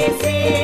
amanhecer.